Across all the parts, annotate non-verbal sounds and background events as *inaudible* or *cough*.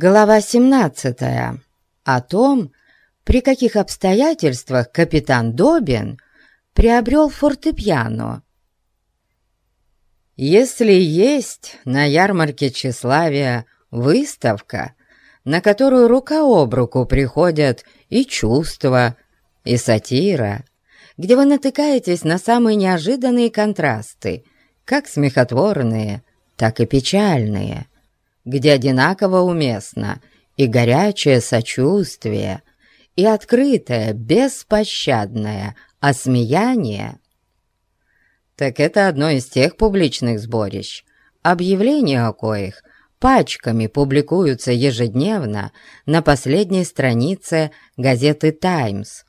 Глава 17. О том, при каких обстоятельствах капитан Добин приобрел фортепиано. Если есть на ярмарке тщеславия выставка, на которую рука об руку приходят и чувства, и сатира, где вы натыкаетесь на самые неожиданные контрасты, как смехотворные, так и печальные – где одинаково уместно и горячее сочувствие, и открытое, беспощадное осмеяние, так это одно из тех публичных сборищ, объявления о коих пачками публикуются ежедневно на последней странице газеты «Таймс»,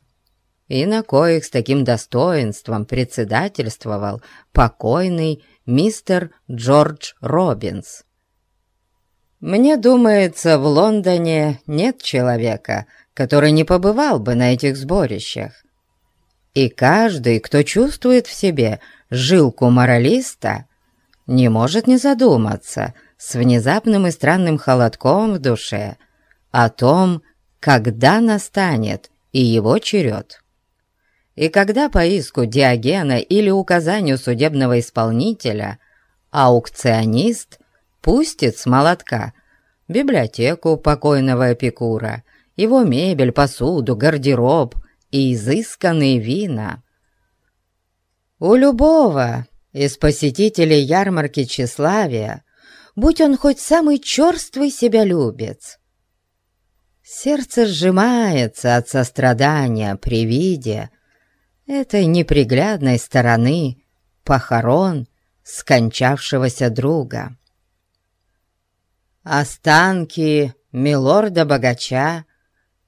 и на коих с таким достоинством председательствовал покойный мистер Джордж Робинс. Мне думается, в Лондоне нет человека, который не побывал бы на этих сборищах. И каждый, кто чувствует в себе жилку моралиста, не может не задуматься с внезапным и странным холодком в душе о том, когда настанет и его черед. И когда по иску Диогена или указанию судебного исполнителя аукционист – пустит с молотка библиотеку покойного Эпикура, его мебель, посуду, гардероб и изысканные вина. У любого из посетителей ярмарки тщеславия, будь он хоть самый черствый себялюбец, сердце сжимается от сострадания при виде этой неприглядной стороны похорон скончавшегося друга. Останки милорда-богача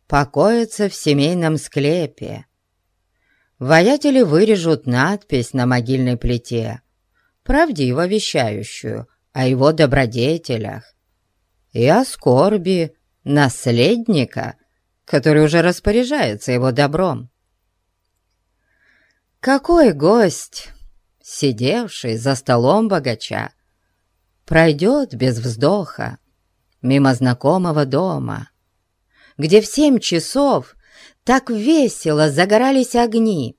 покоятся в семейном склепе. Воятели вырежут надпись на могильной плите, правдиво вещающую о его добродетелях и о скорби наследника, который уже распоряжается его добром. Какой гость, сидевший за столом богача, пройдет без вздоха мимо знакомого дома, где в семь часов так весело загорались огни,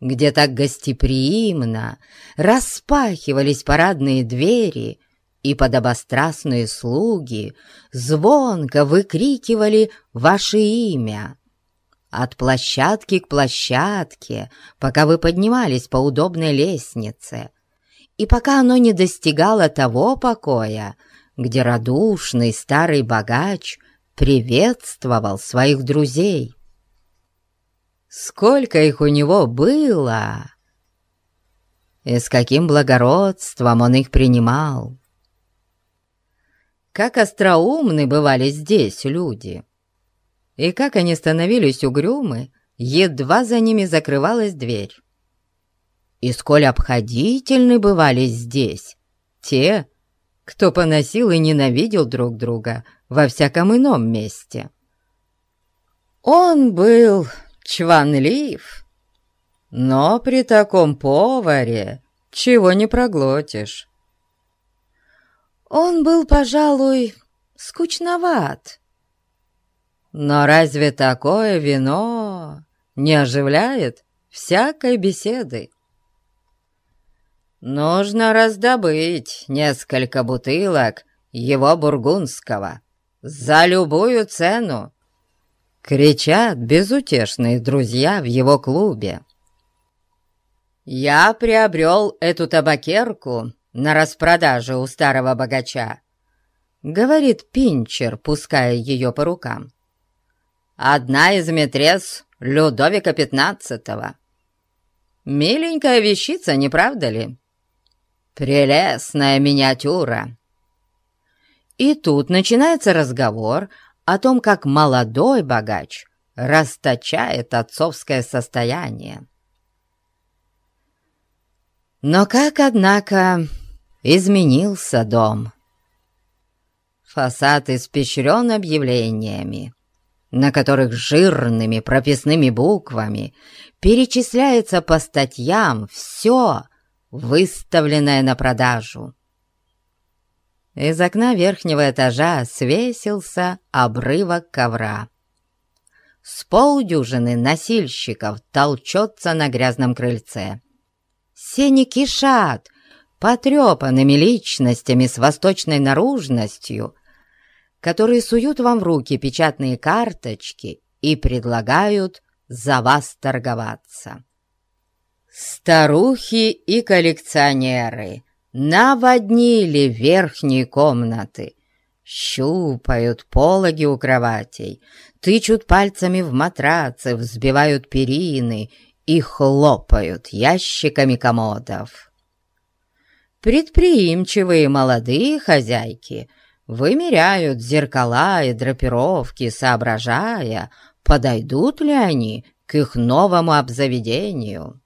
где так гостеприимно распахивались парадные двери и подобострастные слуги звонко выкрикивали ваше имя. От площадки к площадке, пока вы поднимались по удобной лестнице, и пока оно не достигало того покоя, где радушный старый богач приветствовал своих друзей. Сколько их у него было! И с каким благородством он их принимал! Как остроумны бывали здесь люди! И как они становились угрюмы, едва за ними закрывалась дверь! И сколь обходительны бывали здесь те, кто поносил и ненавидел друг друга во всяком ином месте. Он был чванлив, но при таком поваре чего не проглотишь. Он был, пожалуй, скучноват. Но разве такое вино не оживляет всякой беседы? Нужно раздобыть несколько бутылок его бургундского за любую цену. Кричат безутешные друзья в его клубе. Я приобрел эту табакерку на распродаже у старого богача, говорит Пинчер, пуская ее по рукам. Одна из метрес Людовика XV. Миленькая вещица, не правда ли? Прелестная миниатюра!» И тут начинается разговор о том, как молодой богач расточает отцовское состояние. Но как, однако, изменился дом. Фасад испещрен объявлениями, на которых жирными прописными буквами перечисляется по статьям все, выставленное на продажу. Из окна верхнего этажа свесился обрывок ковра. С полдюжины носильщиков толчется на грязном крыльце. Сени кишат потрепанными личностями с восточной наружностью, которые суют вам в руки печатные карточки и предлагают за вас торговаться. Старухи и коллекционеры наводнили верхние комнаты, щупают пологи у кроватей, тычут пальцами в матрацы, взбивают перины и хлопают ящиками комодов. Предприимчивые молодые хозяйки вымеряют зеркала и драпировки, соображая, подойдут ли они к их новому обзаведению.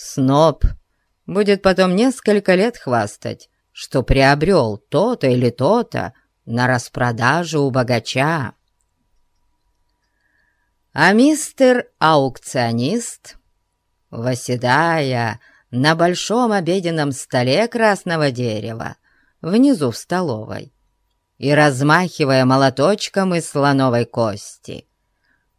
Сноб будет потом несколько лет хвастать, что приобрел то-то или то-то на распродаже у богача. А мистер-аукционист, восседая на большом обеденном столе красного дерева внизу в столовой и размахивая молоточком из слоновой кости,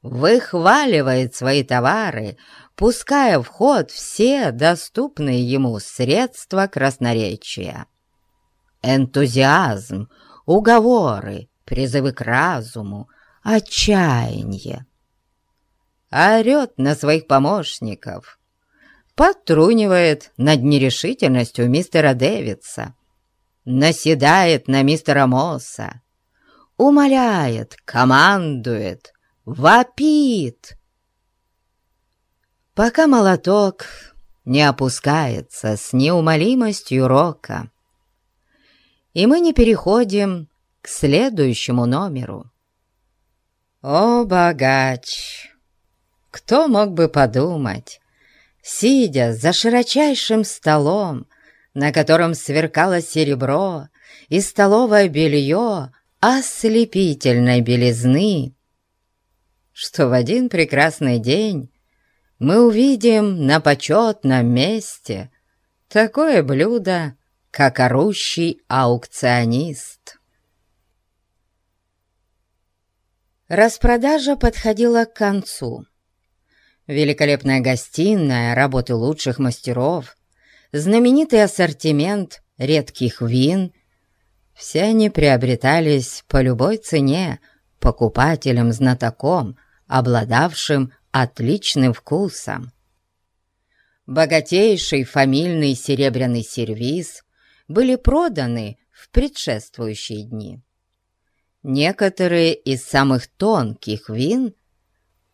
выхваливает свои товары, пуская в ход все доступные ему средства красноречия. Энтузиазм, уговоры, призывы к разуму, отчаяние орет на своих помощников, потрунивает над нерешительностью мистера Дэвидса, наседает на мистера Мосса, умоляет, командует, вопит. Пока молоток не опускается с неумолимостью рока, и мы не переходим к следующему номеру. О, богач! Кто мог бы подумать, сидя за широчайшим столом, на котором сверкало серебро и столовое белье ослепительной белизны, что в один прекрасный день мы увидим на почетном месте такое блюдо, как орущий аукционист. Распродажа подходила к концу великолепная гостиная, работы лучших мастеров, знаменитый ассортимент редких вин — все они приобретались по любой цене покупателям-знатоком, обладавшим отличным вкусом. Богатейший фамильный серебряный сервиз были проданы в предшествующие дни. Некоторые из самых тонких вин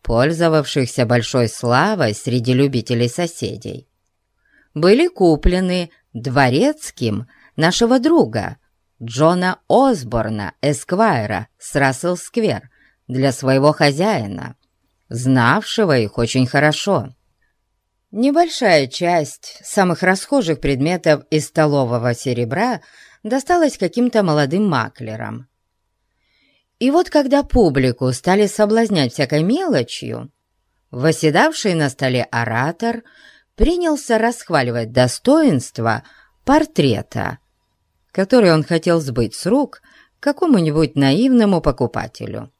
пользовавшихся большой славой среди любителей соседей, были куплены дворецким нашего друга Джона Осборна, Эсквайра с Рассел-сквер для своего хозяина, знавшего их очень хорошо. Небольшая часть самых расхожих предметов из столового серебра досталась каким-то молодым маклерам, и вот когда публику стали соблазнять всякой мелочью, восседавший на столе оратор принялся расхваливать достоинства портрета, который он хотел сбыть с рук какому-нибудь наивному покупателю.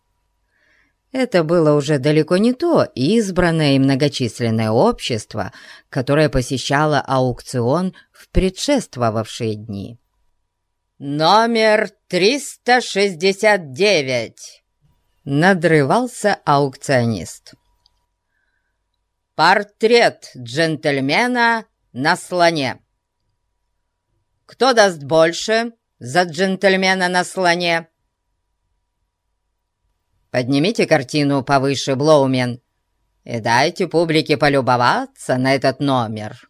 Это было уже далеко не то избранное и многочисленное общество, которое посещало аукцион в предшествовавшие дни. «Номер 369!» — надрывался аукционист. «Портрет джентльмена на слоне. Кто даст больше за джентльмена на слоне?» «Поднимите картину повыше, Блоумен, и дайте публике полюбоваться на этот номер».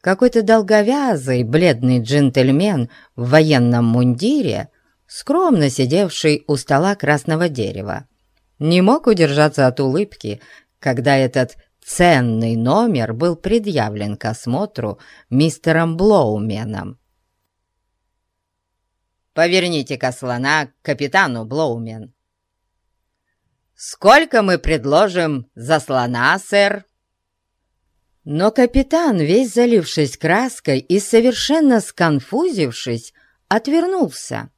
Какой-то долговязый, бледный джентльмен в военном мундире, скромно сидевший у стола красного дерева, не мог удержаться от улыбки, когда этот ценный номер был предъявлен к осмотру мистером Блоуменом. «Поверните-ка слона к капитану Блоумен». «Сколько мы предложим за слона, сэр?» Но капитан, весь залившись краской и совершенно сконфузившись, отвернулся.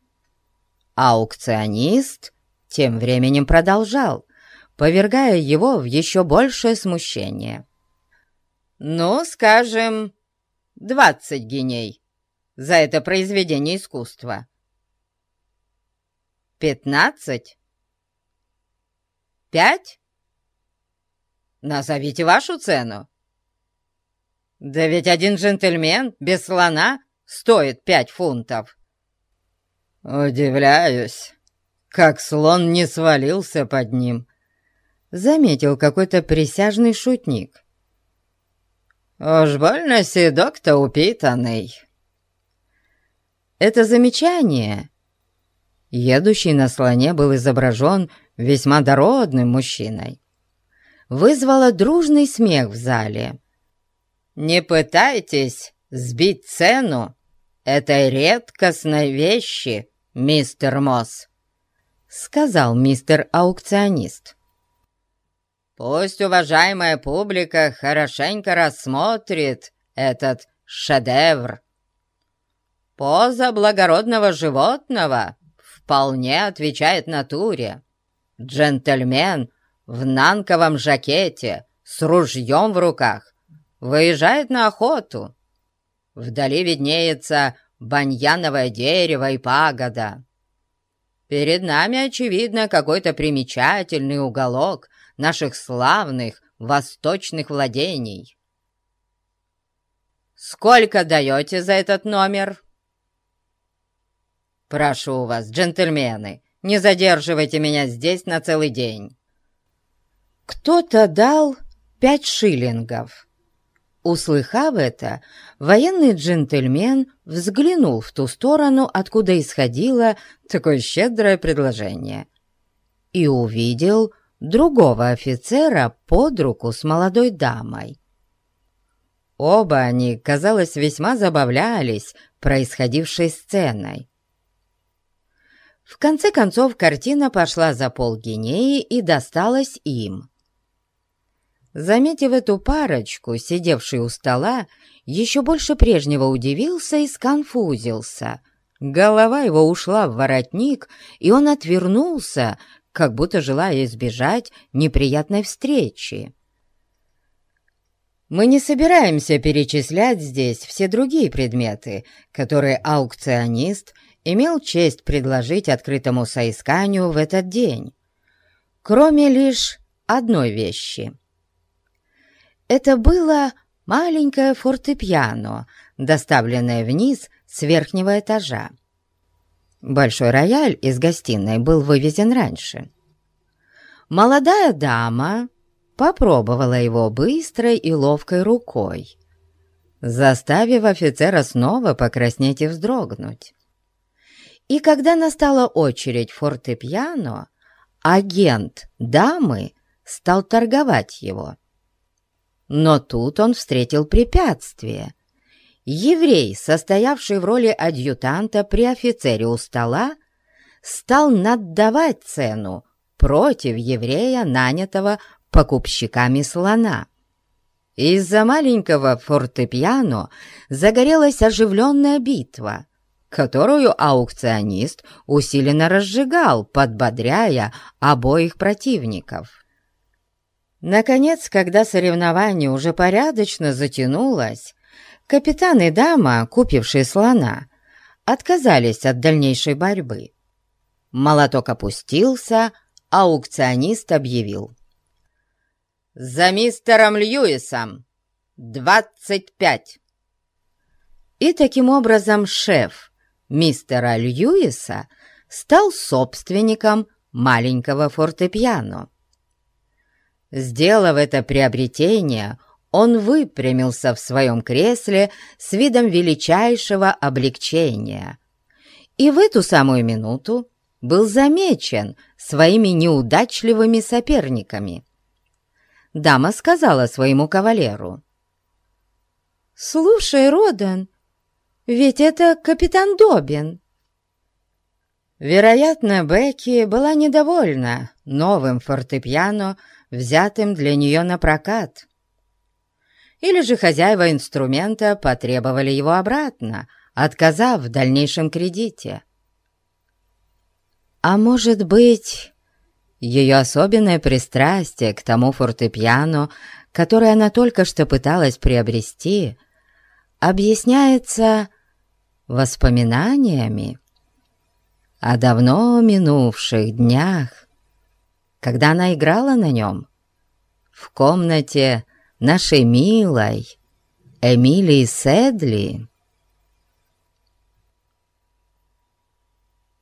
Аукционист тем временем продолжал, повергая его в еще большее смущение. «Ну, скажем, двадцать геней за это произведение искусства». «Пятнадцать? Пять? Назовите вашу цену». «Да ведь один джентльмен без слона стоит пять фунтов». «Удивляюсь, как слон не свалился под ним», — заметил какой-то присяжный шутник. «Уж больно седок-то упитанный». Это замечание. Едущий на слоне был изображен весьма дородным мужчиной. Вызвало дружный смех в зале. «Не пытайтесь сбить цену этой редкостной вещи, мистер Мосс», сказал мистер аукционист. «Пусть уважаемая публика хорошенько рассмотрит этот шедевр. Поза благородного животного вполне отвечает натуре. Джентльмен в нанковом жакете с ружьем в руках выезжает на охоту. Вдали виднеется баньяновое дерево и пагода. Перед нами, очевидно, какой-то примечательный уголок наших славных восточных владений. Сколько даете за этот номер? Прошу вас, джентльмены, не задерживайте меня здесь на целый день. Кто-то дал пять шиллингов. Услыхав это, военный джентльмен взглянул в ту сторону, откуда исходило такое щедрое предложение, и увидел другого офицера под руку с молодой дамой. Оба они, казалось, весьма забавлялись происходившей сценой. В конце концов картина пошла за полгинеи и досталась им. Заметив эту парочку, сидевший у стола, еще больше прежнего удивился и сконфузился. Голова его ушла в воротник, и он отвернулся, как будто желая избежать неприятной встречи. Мы не собираемся перечислять здесь все другие предметы, которые аукционист имел честь предложить открытому соисканию в этот день, кроме лишь одной вещи — это было маленькое фортепиано, доставленное вниз с верхнего этажа. Большой рояль из гостиной был вывезен раньше. Молодая дама попробовала его быстрой и ловкой рукой, заставив офицера снова покраснеть и вздрогнуть. И когда настала очередь фортепиано, агент дамы стал торговать его. Но тут он встретил препятствие. Еврей, состоявший в роли адъютанта при офицере у стола, стал наддавать цену против еврея, нанятого покупщиками слона. Из-за маленького фортепиано загорелась оживленная битва, которую аукционист усиленно разжигал, подбодряя обоих противников. Наконец, когда соревнование уже порядочно затянулось, капитан и дама, купившие слона, отказались от дальнейшей борьбы. Молоток опустился, аукционист объявил. «За мистером Льюисом! Двадцать пять!» И таким образом шеф мистера Льюиса стал собственником маленького фортепиано. Сделав это приобретение, он выпрямился в своем кресле с видом величайшего облегчения. И в эту самую минуту был замечен своими неудачливыми соперниками. Дама сказала своему кавалеру. «Слушай, Родан, ведь это капитан Добин». Вероятно, Бекки была недовольна новым фортепиано, взятым для нее на прокат. или же хозяева инструмента потребовали его обратно, отказав в дальнейшем кредите. А может быть, ее особенное пристрастие к тому фортепиано, которое она только что пыталась приобрести, объясняется воспоминаниями о давно минувших днях, когда она играла на нем в комнате нашей милой Эмилии Седли.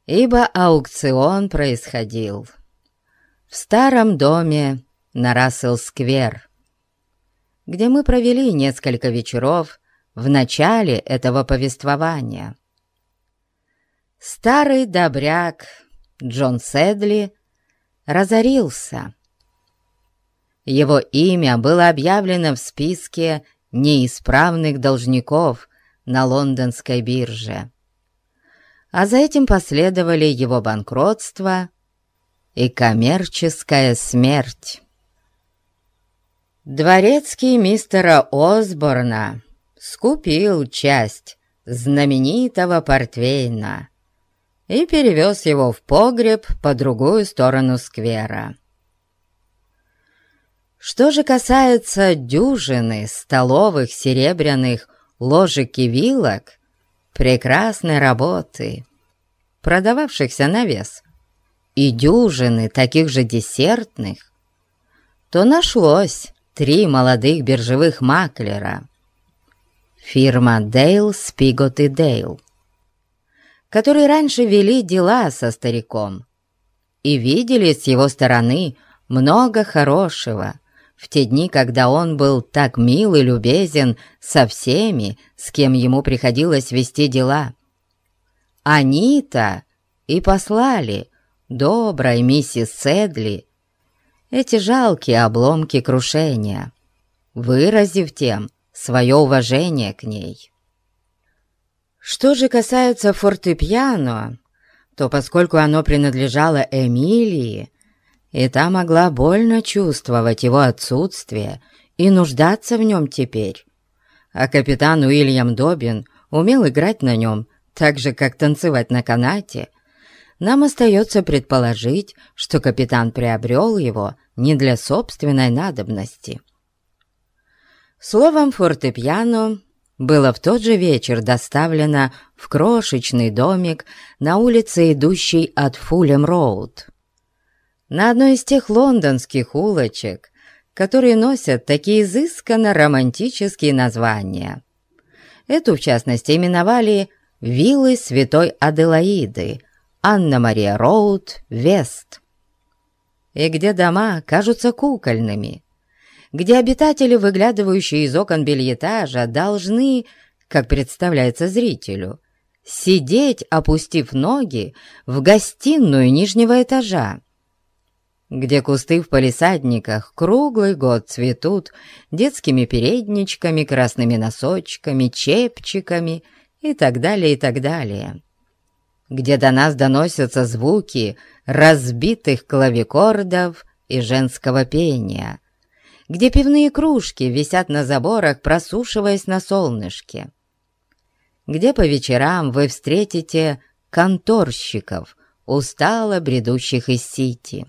Ибо аукцион происходил в старом доме на Рассел-сквер, где мы провели несколько вечеров в начале этого повествования. Старый добряк Джон Седли разорился. Его имя было объявлено в списке неисправных должников на лондонской бирже. А за этим последовали его банкротство и коммерческая смерть. Дворецкий мистера Осборна скупил часть знаменитого портвейна и перевез его в погреб по другую сторону сквера. Что же касается дюжины столовых серебряных ложек и вилок прекрасной работы, продававшихся на вес, и дюжины таких же десертных, то нашлось три молодых биржевых маклера, Фирма Дейл, Спигот и Дейл, которые раньше вели дела со стариком и видели с его стороны много хорошего в те дни, когда он был так мил и любезен со всеми, с кем ему приходилось вести дела. Они-то и послали доброй миссис Седли эти жалкие обломки крушения, выразив тем, свое уважение к ней. Что же касается фортепиано, то поскольку оно принадлежало Эмилии, и та могла больно чувствовать его отсутствие и нуждаться в нем теперь, а капитан Уильям Добин умел играть на нем так же, как танцевать на канате, нам остается предположить, что капитан приобрел его не для собственной надобности – Словом, фортепиано было в тот же вечер доставлено в крошечный домик на улице, идущей от Фулем-Роуд. На одной из тех лондонских улочек, которые носят такие изысканно романтические названия. Эту, в частности, именовали «Виллы Святой Аделаиды», «Анна-Мария Роуд», «Вест», и где дома кажутся кукольными, где обитатели, выглядывающие из окон бельетажа, должны, как представляется зрителю, сидеть, опустив ноги, в гостиную нижнего этажа, где кусты в палисадниках круглый год цветут детскими передничками, красными носочками, чепчиками и так далее, и так далее, где до нас доносятся звуки разбитых клавикордов и женского пения, где пивные кружки висят на заборах, просушиваясь на солнышке, где по вечерам вы встретите конторщиков, устало бредущих из Сити.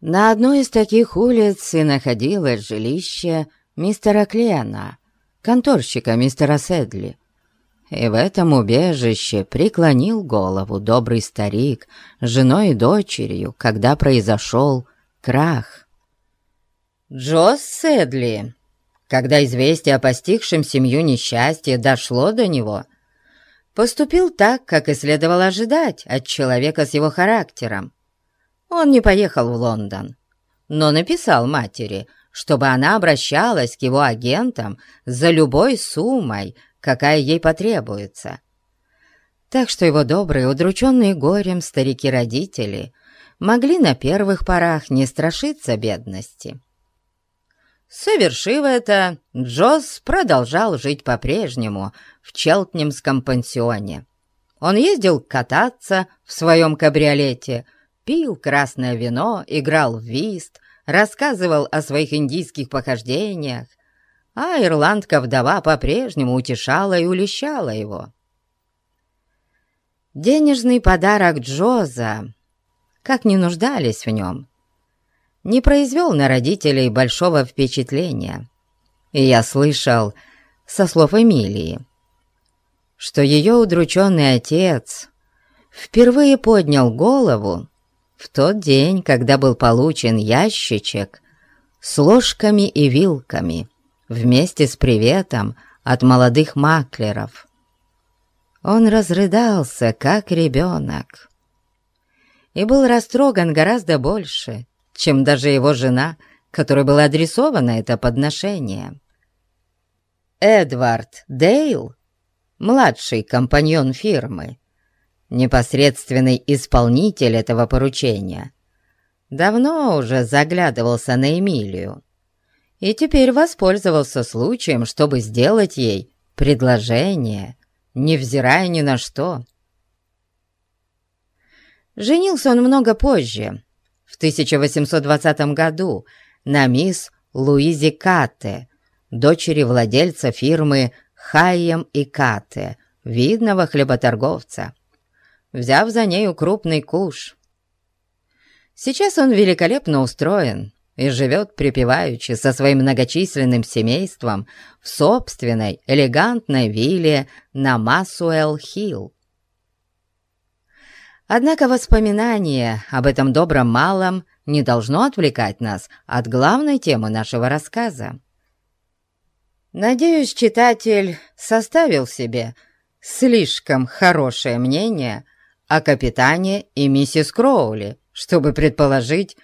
На одной из таких улиц и находилось жилище мистера Клена, конторщика мистера Седли. И в этом убежище преклонил голову добрый старик с женой и дочерью, когда произошел крах. Джосс Седли, когда известие о постигшем семью несчастье дошло до него, поступил так, как и следовало ожидать от человека с его характером. Он не поехал в Лондон, но написал матери, чтобы она обращалась к его агентам за любой суммой, какая ей потребуется. Так что его добрые, удрученные горем старики-родители могли на первых порах не страшиться бедности. Совершив это, Джосс продолжал жить по-прежнему в Челтнемском пансионе. Он ездил кататься в своем кабриолете, пил красное вино, играл в вист, рассказывал о своих индийских похождениях, а ирландка-вдова по-прежнему утешала и улещала его. Денежный подарок Джоза, как не нуждались в нем, не произвел на родителей большого впечатления. И я слышал со слов Эмилии, что ее удрученный отец впервые поднял голову в тот день, когда был получен ящичек с ложками и вилками вместе с приветом от молодых маклеров. Он разрыдался, как ребенок, и был растроган гораздо больше, чем даже его жена, которой было адресовано это подношение. Эдвард Дейл, младший компаньон фирмы, непосредственный исполнитель этого поручения, давно уже заглядывался на Эмилию и теперь воспользовался случаем, чтобы сделать ей предложение, невзирая ни на что. Женился он много позже, в 1820 году, на мисс Луизе Катте, дочери владельца фирмы Хайем и Катте, видного хлеботорговца, взяв за нею крупный куш. Сейчас он великолепно устроен и живет припеваючи со своим многочисленным семейством в собственной элегантной вилле на Масуэлл-Хилл. Однако воспоминание об этом добром малом не должно отвлекать нас от главной темы нашего рассказа. Надеюсь, читатель составил себе слишком хорошее мнение о капитане и миссис Кроули, чтобы предположить,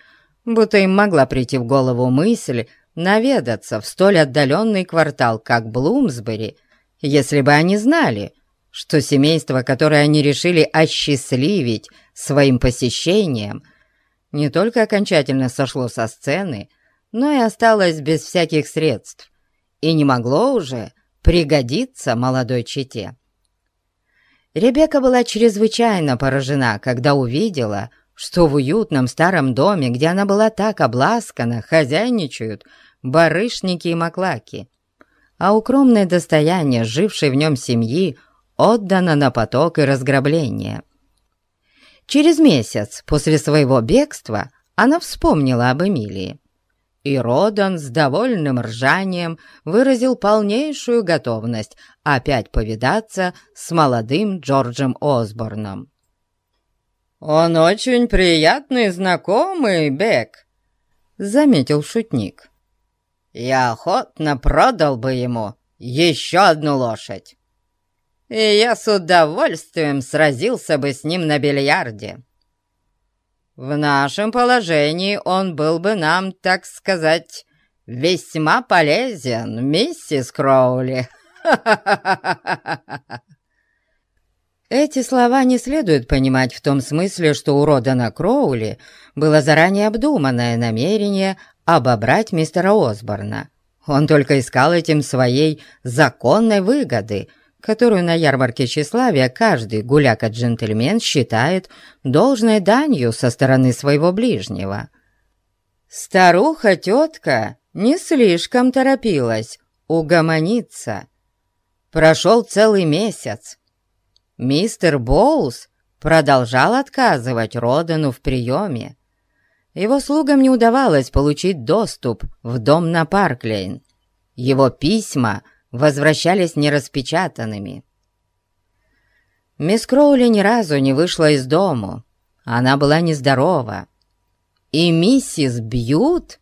будто им могла прийти в голову мысль наведаться в столь отдаленный квартал, как Блумсбери, если бы они знали, что семейство, которое они решили осчастливить своим посещением, не только окончательно сошло со сцены, но и осталось без всяких средств и не могло уже пригодиться молодой чете. Ребекка была чрезвычайно поражена, когда увидела, что в уютном старом доме, где она была так обласкана, хозяйничают барышники и маклаки, а укромное достояние жившей в нем семьи отдано на поток и разграбление. Через месяц после своего бегства она вспомнила об Эмилии и Родан с довольным ржанием выразил полнейшую готовность опять повидаться с молодым Джорджем Осборном. «Он очень приятный знакомый, Бек», — заметил шутник. «Я охотно продал бы ему еще одну лошадь, и я с удовольствием сразился бы с ним на бильярде». В нашем положении он был бы нам, так сказать, весьма полезен, миссис Кроули. *laughs* Эти слова не следует понимать в том смысле, что у Родана Кроули было заранее обдуманное намерение обобрать мистера Осборна. Он только искал этим своей законной выгоды — которую на ярмарке тщеславия каждый гуляка-джентльмен считает должной данью со стороны своего ближнего. Старуха-тетка не слишком торопилась угомониться. Прошел целый месяц. Мистер Боус продолжал отказывать Родану в приеме. Его слугам не удавалось получить доступ в дом на Парклейн. Его письма — возвращались нераспечатанными. Мисс Кроули ни разу не вышла из дому, она была нездорова. И миссис Бьют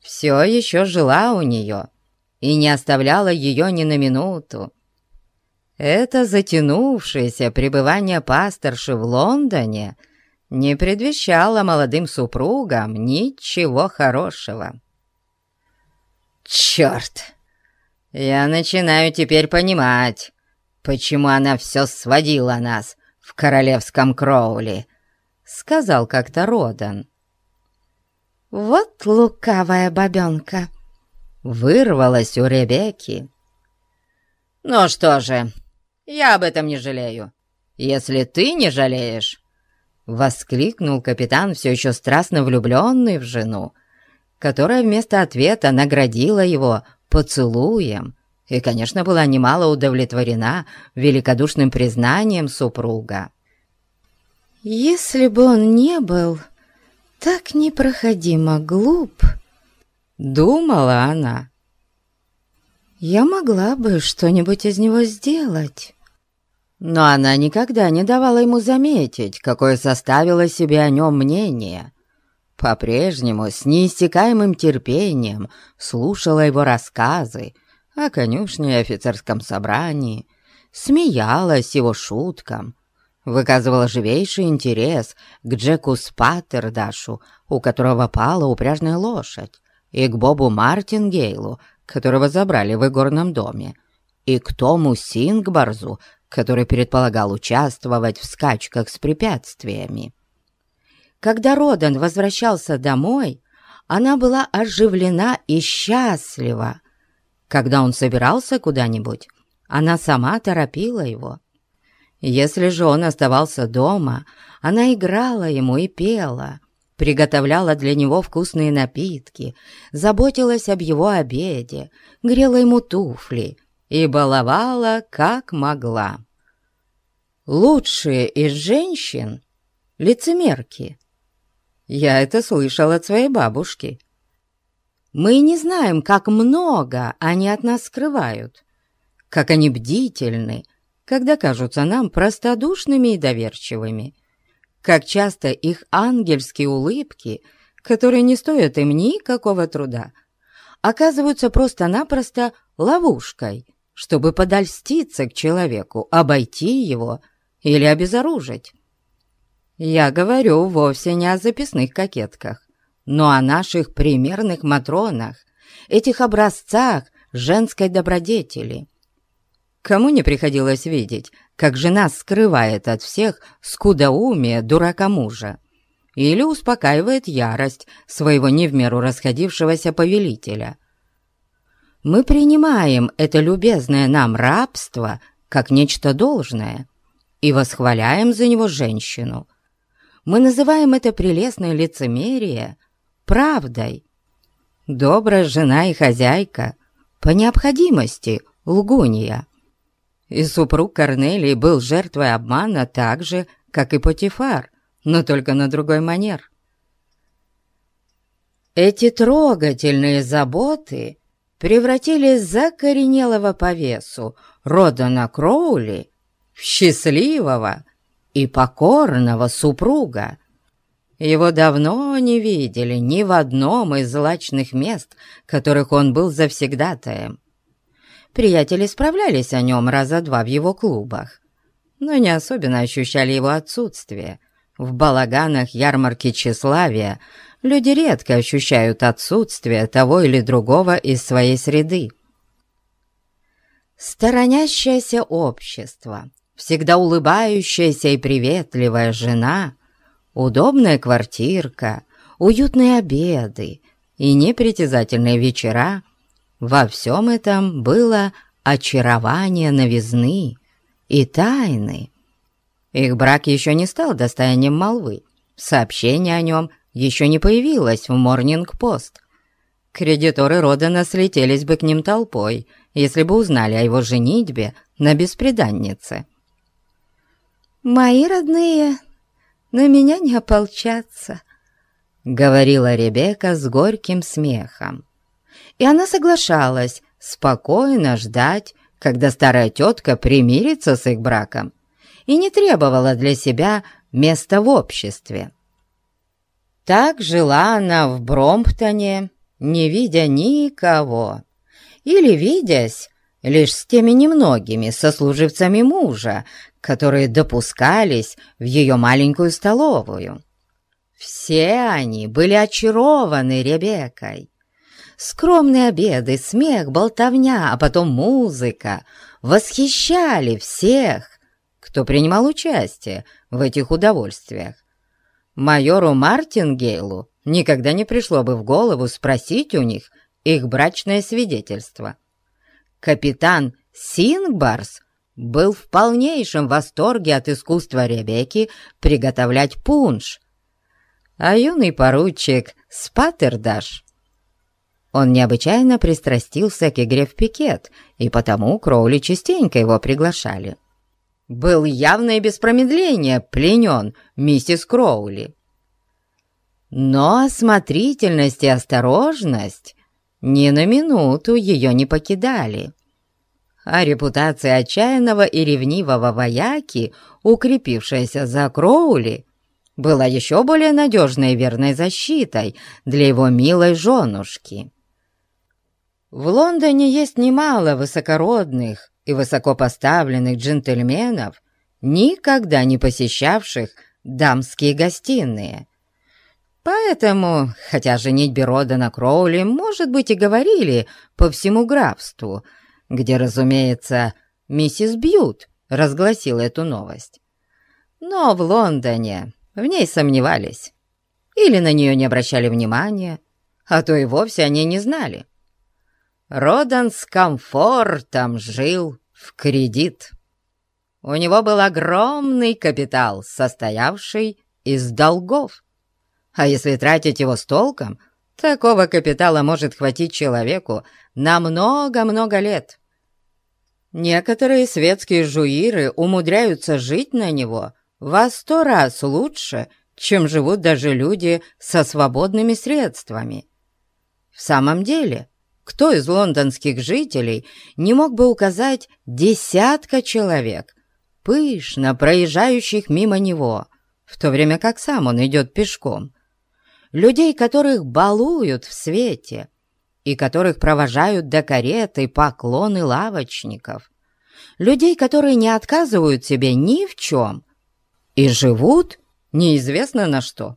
все еще жила у нее и не оставляла ее ни на минуту. Это затянувшееся пребывание пасторши в Лондоне не предвещало молодым супругам ничего хорошего. «Черт!» «Я начинаю теперь понимать, почему она все сводила нас в королевском Кроули», — сказал как-то Родан. «Вот лукавая бабенка!» — вырвалась у Ребекки. «Ну что же, я об этом не жалею. Если ты не жалеешь...» — воскликнул капитан, все еще страстно влюбленный в жену, которая вместо ответа наградила его поцелуем и, конечно, была немало удовлетворена великодушным признанием супруга. «Если бы он не был так непроходимо глуп», — думала она, — «я могла бы что-нибудь из него сделать». Но она никогда не давала ему заметить, какое составило себе о нем мнение. По-прежнему с неиссякаемым терпением слушала его рассказы о конюшне и офицерском собрании, смеялась его шуткам, выказывала живейший интерес к Джеку Спаттердашу, у которого пала упряжная лошадь, и к Бобу Мартингейлу, которого забрали в игорном доме, и к Тому Сингбарзу, который предполагал участвовать в скачках с препятствиями. Когда Родан возвращался домой, она была оживлена и счастлива. Когда он собирался куда-нибудь, она сама торопила его. Если же он оставался дома, она играла ему и пела, приготовляла для него вкусные напитки, заботилась об его обеде, грела ему туфли и баловала, как могла. Лучшие из женщин — лицемерки. Я это слышал от своей бабушки. Мы не знаем, как много они от нас скрывают, как они бдительны, когда кажутся нам простодушными и доверчивыми, как часто их ангельские улыбки, которые не стоят им никакого труда, оказываются просто-напросто ловушкой, чтобы подольститься к человеку, обойти его или обезоружить. Я говорю вовсе не о записных кокетках, но о наших примерных матронах, этих образцах женской добродетели. Кому не приходилось видеть, как жена скрывает от всех скудоумие дурака мужа или успокаивает ярость своего не в меру расходившегося повелителя. Мы принимаем это любезное нам рабство как нечто должное и восхваляем за него женщину – мы называем это прелестное лицемерие правдой. Добрая жена и хозяйка, по необходимости лгунья. И супруг Корнелии был жертвой обмана так же, как и Потифар, но только на другой манер. Эти трогательные заботы превратили закоренелого повесу Родана Кроули в счастливого, и покорного супруга. Его давно не видели ни в одном из злачных мест, которых он был завсегдатаем. Приятели справлялись о нем раза два в его клубах, но не особенно ощущали его отсутствие. В балаганах ярмарки тщеславия люди редко ощущают отсутствие того или другого из своей среды. Сторонящееся общество — всегда улыбающаяся и приветливая жена, удобная квартирка, уютные обеды и непритязательные вечера — во всем этом было очарование новизны и тайны. Их брак еще не стал достоянием молвы, сообщение о нем еще не появилось в Морнинг-Пост. Кредиторы Родена слетелись бы к ним толпой, если бы узнали о его женитьбе на беспреданнице. «Мои родные на меня не ополчатся», — говорила Ребекка с горьким смехом. И она соглашалась спокойно ждать, когда старая тетка примирится с их браком, и не требовала для себя места в обществе. Так жила она в Бромптоне, не видя никого, или видясь лишь с теми немногими сослуживцами мужа, которые допускались в ее маленькую столовую. Все они были очарованы Ребеккой. Скромные обеды, смех, болтовня, а потом музыка восхищали всех, кто принимал участие в этих удовольствиях. Майору Мартингейлу никогда не пришло бы в голову спросить у них их брачное свидетельство. Капитан Сингбарс был в полнейшем восторге от искусства Ребекки приготовлять пунш. А юный поручик Спаттердаш... Он необычайно пристрастился к игре в пикет, и потому Кроули частенько его приглашали. Был явно и без промедления пленен миссис Кроули. Но осмотрительность и осторожность ни на минуту ее не покидали. А репутация отчаянного и ревнивого вояки, укрепившаяся за Кроули, была еще более надежной и верной защитой для его милой женушки. В Лондоне есть немало высокородных и высокопоставленных джентльменов, никогда не посещавших дамские гостиные. Поэтому, хотя женитьбе Родана Кроули, может быть, и говорили по всему графству, где, разумеется, миссис Бьют разгласила эту новость. Но в Лондоне в ней сомневались. Или на нее не обращали внимания, а то и вовсе о ней не знали. Родан с комфортом жил в кредит. У него был огромный капитал, состоявший из долгов. А если тратить его с толком, такого капитала может хватить человеку на много-много лет. Некоторые светские жуиры умудряются жить на него во сто раз лучше, чем живут даже люди со свободными средствами. В самом деле, кто из лондонских жителей не мог бы указать десятка человек, пышно проезжающих мимо него, в то время как сам он идет пешком, людей, которых балуют в свете и которых провожают до кареты поклоны лавочников, людей, которые не отказывают себе ни в чем и живут неизвестно на что.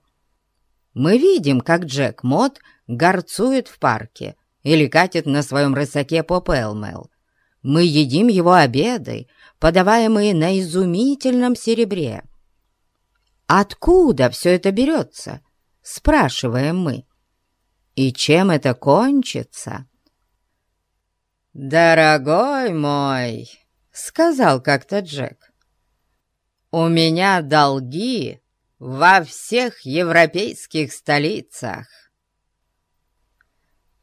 Мы видим, как Джек Мот горцует в парке или катит на своем рысаке по Пэлмэл. Мы едим его обеды, подаваемые на изумительном серебре. Откуда все это берется? Спрашиваем мы. И чем это кончится? «Дорогой мой», — сказал как-то Джек, у меня долги во всех европейских столицах.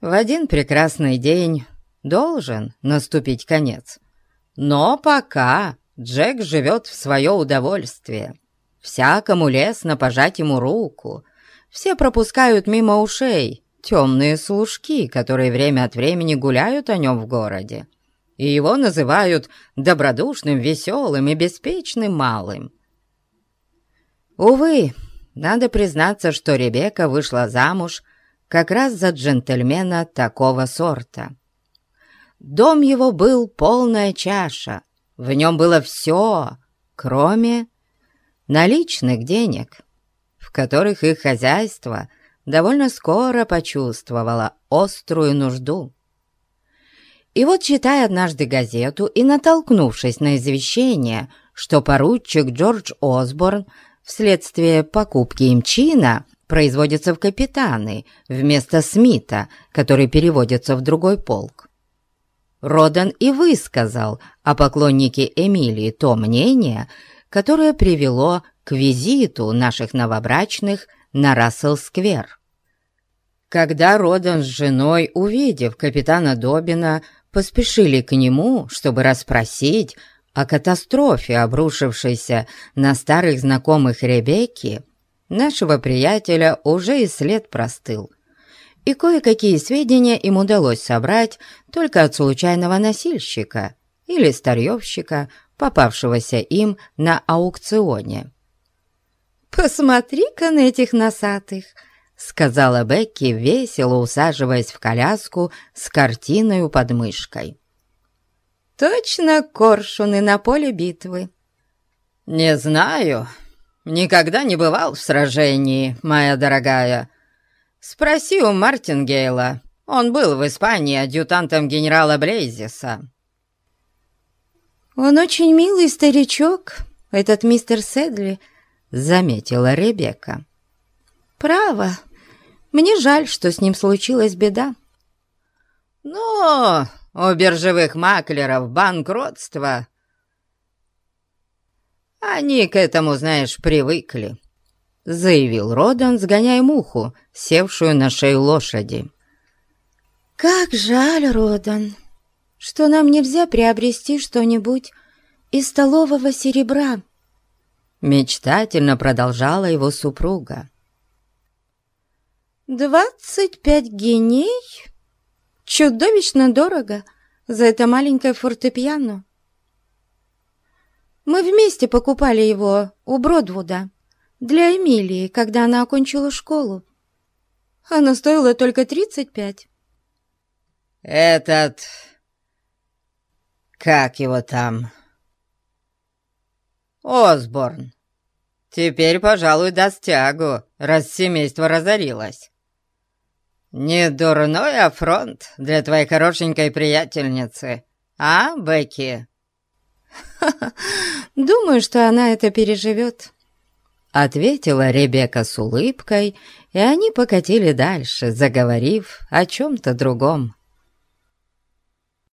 В один прекрасный день должен наступить конец. Но пока Джек живет в свое удовольствие. Всякому лестно пожать ему руку. Все пропускают мимо ушей темные служки, которые время от времени гуляют о нем в городе и его называют добродушным, веселым и беспечным малым. Увы, надо признаться, что Ребекка вышла замуж как раз за джентльмена такого сорта. Дом его был полная чаша, в нем было все, кроме наличных денег, в которых их хозяйство довольно скоро почувствовало острую нужду. И вот, читая однажды газету и натолкнувшись на извещение, что поручик Джордж Осборн вследствие покупки им чина производится в капитаны вместо Смита, который переводится в другой полк. Родан и высказал о поклоннике Эмилии то мнение, которое привело к визиту наших новобрачных на Рассел-сквер. Когда Родан с женой, увидев капитана Добина, поспешили к нему, чтобы расспросить о катастрофе, обрушившейся на старых знакомых Ребекки, нашего приятеля уже и след простыл, и кое-какие сведения им удалось собрать только от случайного носильщика или старьевщика, попавшегося им на аукционе. «Посмотри-ка на этих носатых!» — сказала Бекки, весело усаживаясь в коляску с картиной под мышкой. «Точно коршуны на поле битвы». «Не знаю. Никогда не бывал в сражении, моя дорогая. Спроси у Мартингейла. Он был в Испании адъютантом генерала Блейзиса». «Он очень милый старичок, этот мистер Седли», — заметила Ребекка. «Право, мне жаль, что с ним случилась беда». «Но у биржевых маклеров банкротство. Они к этому, знаешь, привыкли», — заявил Родан, сгоняя муху, севшую на шею лошади. «Как жаль, Родан, что нам нельзя приобрести что-нибудь из столового серебра», мечтательно продолжала его супруга. «Двадцать пять геней? Чудовищно дорого за это маленькое фортепиано. Мы вместе покупали его у Бродвуда для Эмилии, когда она окончила школу. Оно стоило только тридцать пять. «Этот... как его там?» «Осборн. Теперь, пожалуй, даст тягу, раз семейство разорилось. Не дурной афронт для твоей хорошенькой приятельницы, а, Бекки?» *laughs* «Думаю, что она это переживет», — ответила Ребекка с улыбкой, и они покатили дальше, заговорив о чем-то другом.